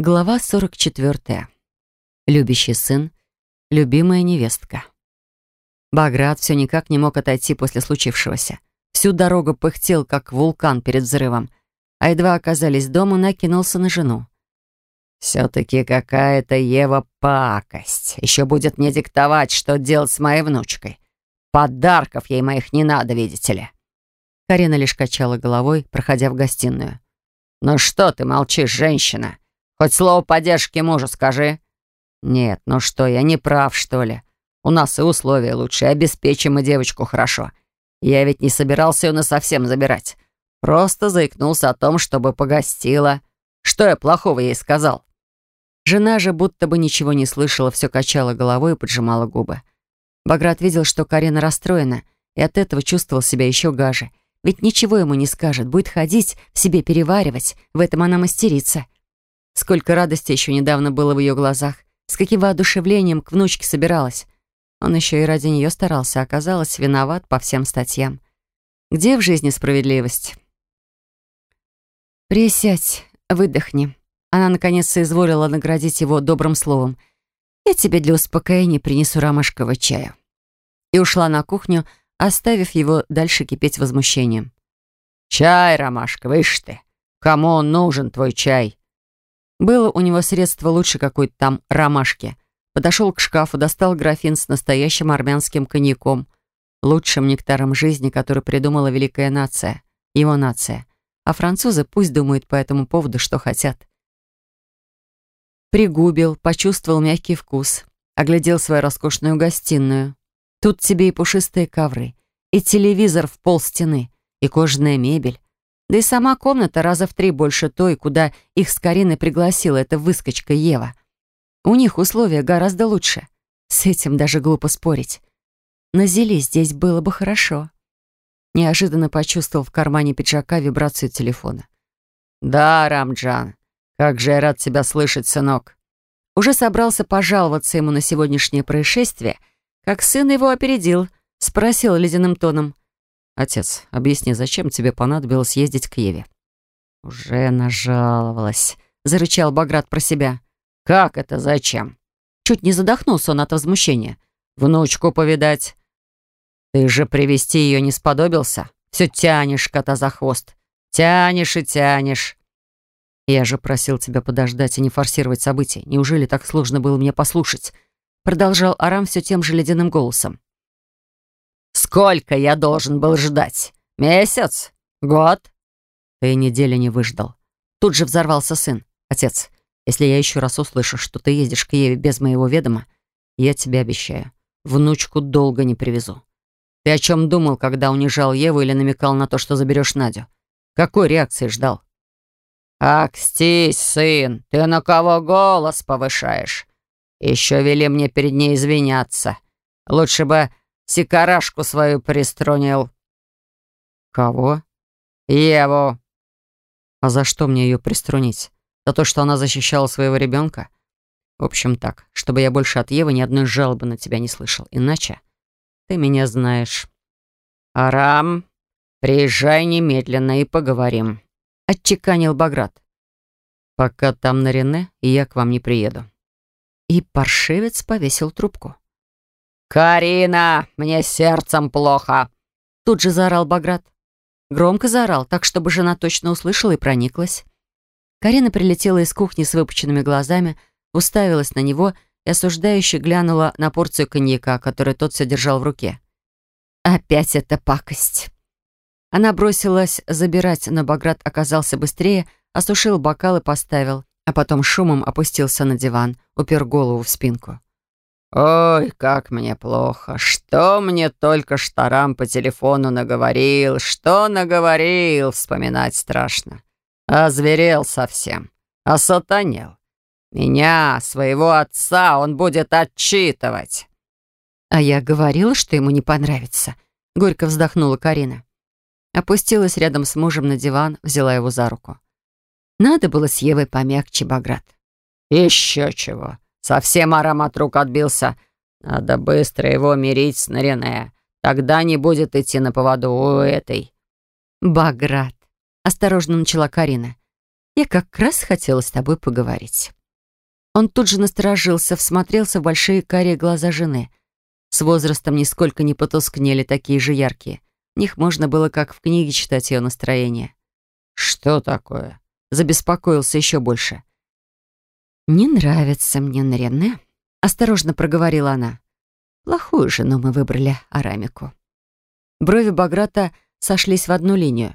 Глава 44. Любящий сын, любимая невестка. Баграт все никак не мог отойти после случившегося. Всю дорогу пыхтел, как вулкан перед взрывом, а едва оказались дома, накинулся на жену. «Все-таки какая-то Ева пакость. Еще будет мне диктовать, что делать с моей внучкой. Подарков ей моих не надо, видите ли». Карина лишь качала головой, проходя в гостиную. «Ну что ты молчишь, женщина? Хоть слово поддержки мужу скажи». «Нет, ну что, я не прав, что ли? У нас и условия лучше, обеспечим мы девочку хорошо. Я ведь не собирался ее насовсем забирать. Просто заикнулся о том, чтобы погостила. Что я плохого ей сказал?» Жена же будто бы ничего не слышала, все качала головой и поджимала губы. Баграт видел, что Карина расстроена, и от этого чувствовал себя еще гаже. Ведь ничего ему не скажет, будет ходить, в себе переваривать, в этом она мастерица. Сколько радости еще недавно было в ее глазах, с каким воодушевлением к внучке собиралась. Он еще и ради нее старался, а оказалось, виноват по всем статьям. Где в жизни справедливость? «Присядь, выдохни». Она наконец соизволила наградить его добрым словом. «Я тебе для успокоения принесу ромашкового чая». И ушла на кухню, оставив его дальше кипеть возмущением. «Чай ромашковый, ишь ты! Кому он нужен, твой чай?» Было у него средство лучше какой-то там ромашки. Подошел к шкафу, достал графин с настоящим армянским коньяком, лучшим нектаром жизни, который придумала великая нация, его нация. А французы пусть думают по этому поводу, что хотят. Пригубил, почувствовал мягкий вкус, оглядел свою роскошную гостиную. Тут тебе и пушистые ковры, и телевизор в пол стены, и кожаная мебель, да и сама комната раза в три больше той, куда их с Кариной пригласила эта выскочка Ева. У них условия гораздо лучше. С этим даже глупо спорить. На зеле здесь было бы хорошо. Неожиданно почувствовал в кармане пиджака вибрацию телефона. «Да, Рамджан, как же я рад тебя слышать, сынок». Уже собрался пожаловаться ему на сегодняшнее происшествие, как сын его опередил, спросил ледяным тоном. «Отец, объясни, зачем тебе понадобилось ездить к Еве?» «Уже нажаловалась», — зарычал Баграт про себя. «Как это зачем?» Чуть не задохнулся он от возмущения. «Внучку повидать». «Ты же привести ее не сподобился? Все тянешь кота за хвост. Тянешь и тянешь». «Я же просил тебя подождать и не форсировать события. Неужели так сложно было мне послушать?» Продолжал Арам все тем же ледяным голосом. Сколько я должен был ждать? Месяц? Год?» «Ты недели не выждал». Тут же взорвался сын. «Отец, если я еще раз услышу, что ты ездишь к Еве без моего ведома, я тебе обещаю, внучку долго не привезу. Ты о чем думал, когда унижал Еву или намекал на то, что заберешь Надю? Какой реакции ждал?» «Акстись, сын, ты на кого голос повышаешь? Еще вели мне перед ней извиняться. Лучше бы сикарашку свою приструнил». «Кого?» «Еву». «А за что мне ее приструнить? За то, что она защищала своего ребенка? В общем так, чтобы я больше от Евы ни одной жалобы на тебя не слышал. Иначе ты меня знаешь». «Арам, приезжай немедленно и поговорим», — отчеканил Баграт. «Пока там на Рене, я к вам не приеду». И паршивец повесил трубку. «Карина, мне сердцем плохо!» Тут же заорал Баграт. Громко заорал, так, чтобы жена точно услышала и прониклась. Карина прилетела из кухни с выпученными глазами, уставилась на него и осуждающе глянула на порцию коньяка, который тот все держал в руке. «Опять эта пакость!» Она бросилась забирать, но Баграт оказался быстрее, осушил бокал и поставил, а потом шумом опустился на диван, упер голову в спинку. «Ой, как мне плохо! Что мне только Штарам по телефону наговорил! Что наговорил! Вспоминать страшно! Озверел совсем! Осатанел! Меня, своего отца, он будет отчитывать!» «А я говорила, что ему не понравится», — горько вздохнула Карина. Опустилась рядом с мужем на диван, взяла его за руку. Надо было с Евой помягче, Баграт. «Еще чего!» Совсем аромат рук отбился. Надо быстро его мирить с Нарине. Тогда не будет идти на поводу у этой. Баграт. Осторожно начала Карина. Я как раз хотела с тобой поговорить». Он тут же насторожился, всмотрелся в большие карие глаза жены. С возрастом нисколько не потускнели, такие же яркие. В них можно было, как в книге, читать ее настроение. «Что такое?» Забеспокоился еще больше. «Не нравится мне Нарене», — осторожно проговорила она. «Плохую жену мы выбрали, Арамику». Брови Баграта сошлись в одну линию.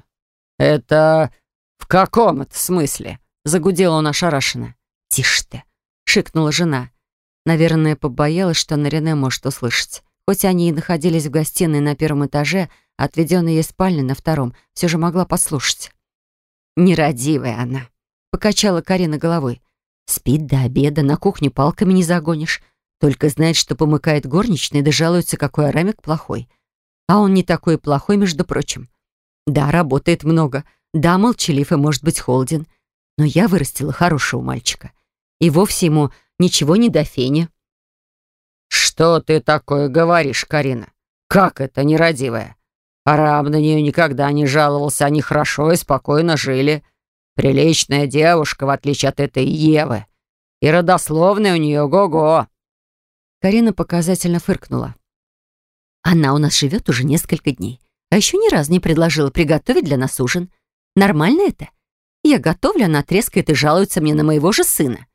«Это в каком это смысле?» — загудела он ошарашенно. «Тише ты!» — шикнула жена. Наверное, побоялась, что Нарине может услышать. Хоть они и находились в гостиной на первом этаже, отведенной ей спальня на втором, все же могла послушать. «Нерадивая она», — покачала Карина головой. «Спит до обеда, на кухню палками не загонишь. Только знает, что помыкает горничной, да жалуется, какой арамик плохой. А он не такой плохой, между прочим. Да, работает много. Да, молчалив и, может быть, холоден. Но я вырастила хорошего мальчика. И вовсе ему ничего не до фени. «Что ты такое говоришь, Карина? Как это нерадивая? Араб на нее никогда не жаловался, они хорошо и спокойно жили. Приличная девушка, в отличие от этой Евы. И родословная у нее го-го». Карина показательно фыркнула. «Она у нас живет уже несколько дней, а еще ни разу не предложила приготовить для нас ужин. Нормально это? Я готовлю, она трескает и жалуется мне на моего же сына».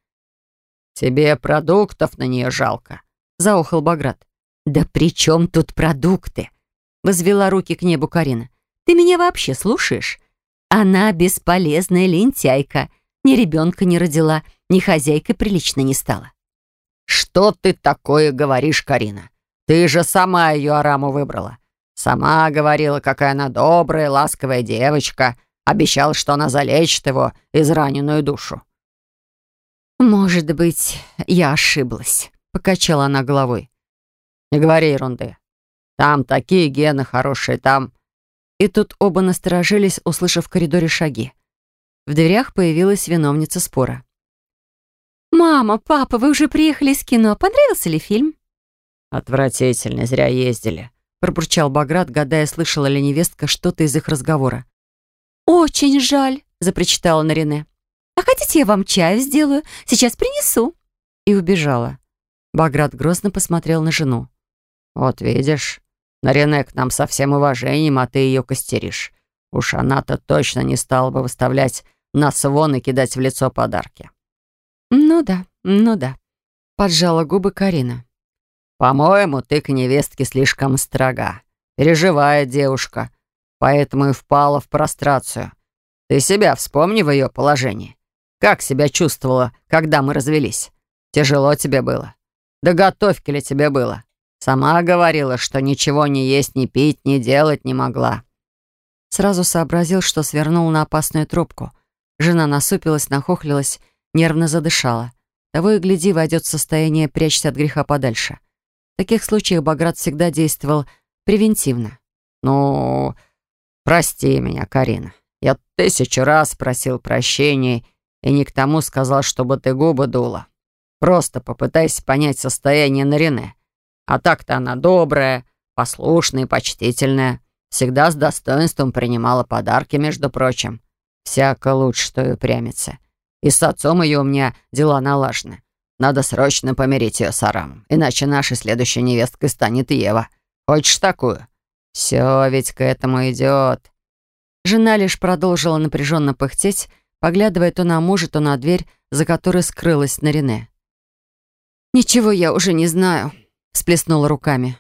«Тебе продуктов на нее жалко», — заохал Баграт. «Да при чем тут продукты?» — возвела руки к небу Карина. «Ты меня вообще слушаешь? Она бесполезная лентяйка. Ни ребенка не родила, ни хозяйкой прилично не стала». «Что ты такое говоришь, Карина? Ты же сама ее Араму выбрала. Сама говорила, какая она добрая, ласковая девочка. Обещала, что она залечит его израненную душу. «Может быть, я ошиблась», — покачала она головой. «Не говори ерунды. Там такие гены хорошие, там...» И тут оба насторожились, услышав в коридоре шаги. В дверях появилась виновница спора. «Мама, папа, вы уже приехали из кино. Понравился ли фильм?» «Отвратительно, зря ездили», — пробурчал Баграт, гадая, слышала ли невестка что-то из их разговора. «Очень жаль», — запричитала Нарине. «А хотите, я вам чаю сделаю? Сейчас принесу». И убежала. Баграт грозно посмотрел на жену. «Вот видишь, Нарине к нам со всем уважением, а ты ее костеришь. Уж она-то точно не стала бы выставлять нас вон и кидать в лицо подарки». «Ну да, ну да», — поджала губы Карина. «По-моему, ты к невестке слишком строга. Переживает девушка, поэтому и впала в прострацию. Ты себя вспомни в ее положении. Как себя чувствовала, когда мы развелись? Тяжело тебе было? Да готовки ли тебе было? Сама говорила, что ничего не есть, не пить, не делать не могла». Сразу сообразил, что свернул на опасную трубку. Жена насупилась, нахохлилась, нервно задышала. Того и гляди, войдет в состояние прячься от греха подальше. В таких случаях Баграт всегда действовал превентивно. «Ну, прости меня, Карина. Я тысячу раз просил прощения и не к тому сказал, чтобы ты губы дула. Просто попытайся понять состояние Нарине. А так-то она добрая, послушная и почтительная. Всегда с достоинством принимала подарки, между прочим. Всяко лучше, что и упрямится. И с отцом ее у меня дела налажены. Надо срочно помирить ее с Арамом, иначе нашей следующей невесткой станет Ева. Хочешь такую? Все ведь к этому идет. Жена лишь продолжила напряженно пыхтеть, поглядывая то на мужа, то на дверь, за которой скрылась Нарине. «Ничего я уже не знаю», — всплеснула руками.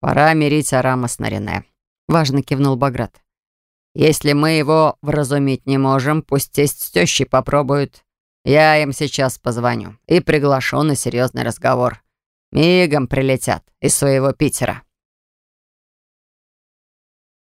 «Пора мирить Арама с Нарине», — важно кивнул Баграт. «Если мы его вразумить не можем, пусть тесть с тещей попробуют. Я им сейчас позвоню и приглашу на серьезный разговор. Мигом прилетят из своего Питера».